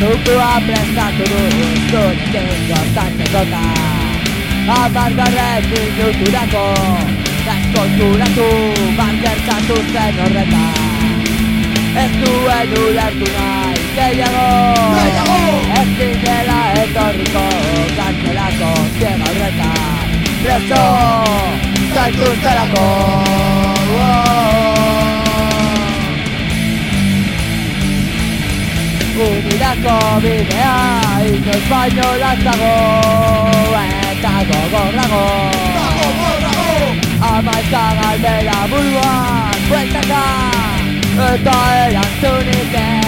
Mundua prestatu du Zurekin gozatzeko eta Amar garren minuturako Eskonturatu Bankertatu zen horretan Ez duen ulertu nahi Gehiago Gehiago! Ez zinela etorriko Gantzelako ziega horretan Preso Zaituztelako Unidako bidea Inoiz baino latzago Eta gogorrago Rago, borrago, Amaika galdera buruan Bueltaka Eta erantzunik ez.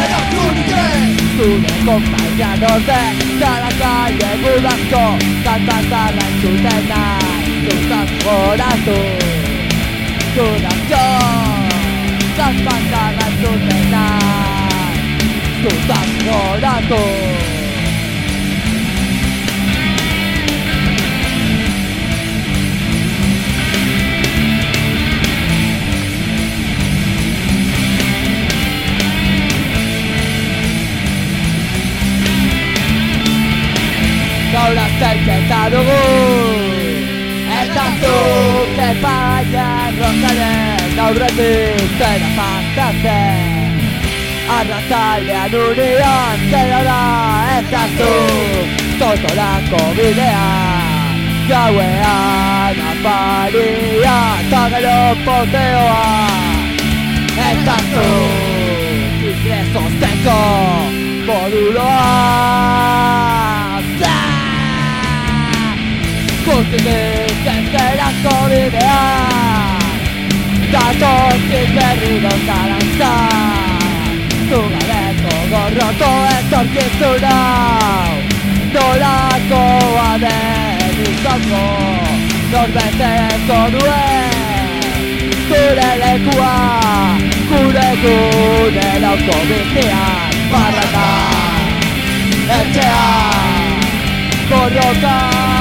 Erantzunik ez! Zure kompainia dorde Zara kaile budazko Kantatara entzuten nahi Zuzak goratu Zudazko Goratu Gaur azterketa dugu Eta zuk epaia Rosaren aurretik zera pasatzen Arrazalean union zerora Eta zuk Totorako bidea Gauean afaria Eta gero poteoa Eta zuk Ingresozteko Moduloa Zaa! Guztitik ezkerako bidea Gatotik berriro zarantza Zugareko gorroko etorkizun hau Nolakoa den izango Norbeteko duen Zure lekua Gure gure lauko bizian Barraka Etxea Borroka